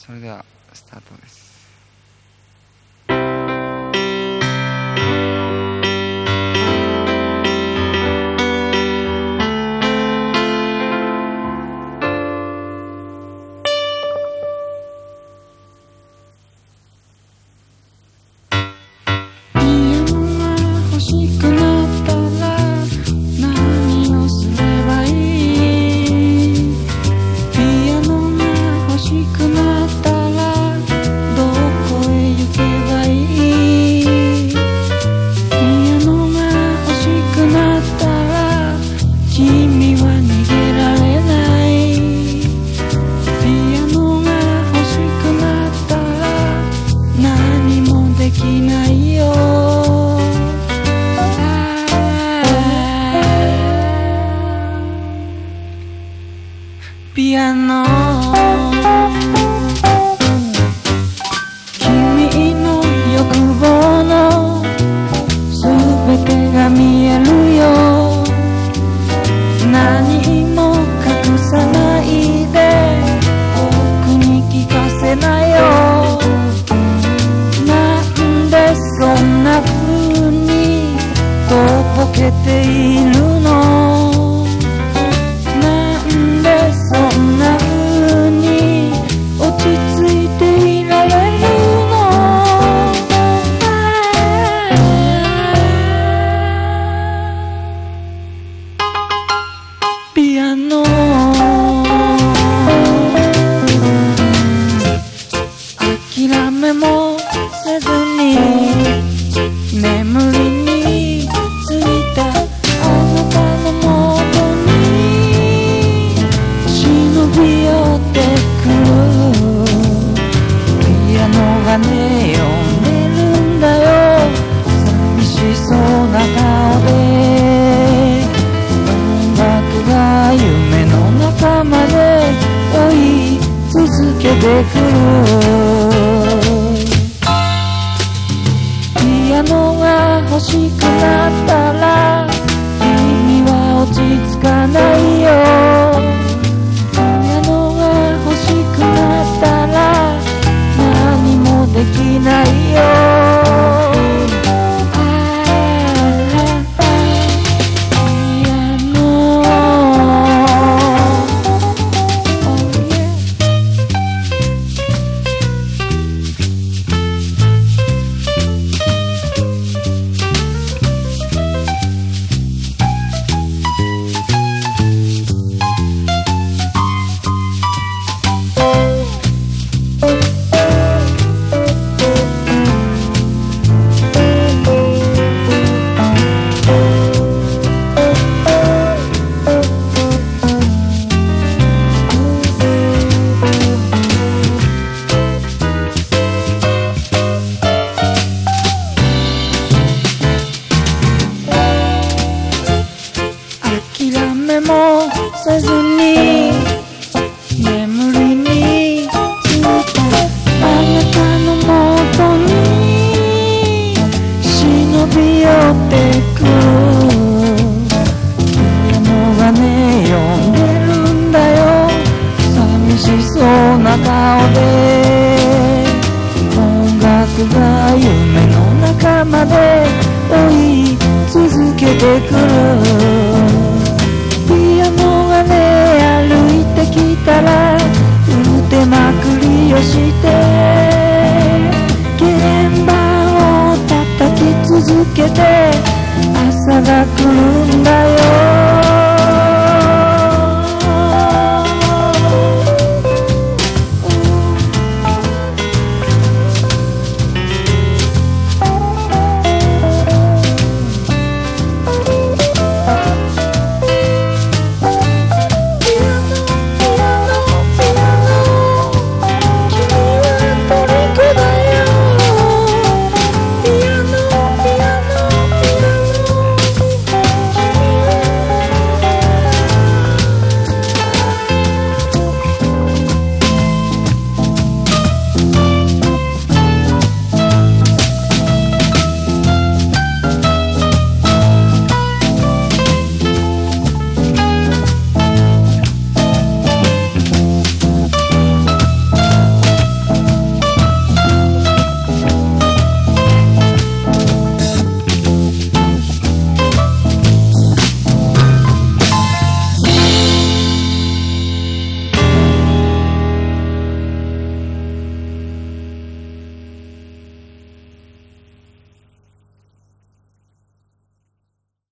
それではスタートです。君はているの。なんでそんな風に落ち着いていられるの？ピアノ続けてくる。ピアノが欲しくなったら君は落ち着かないよ。もせずに眠りについたあなたのもとに忍び寄ってく。ピアノがね呼んでるんだよ。寂しそうな顔で。音楽が夢の中まで追い続けてく。るから打てまくりをして鍵盤を叩き続けて朝が来る。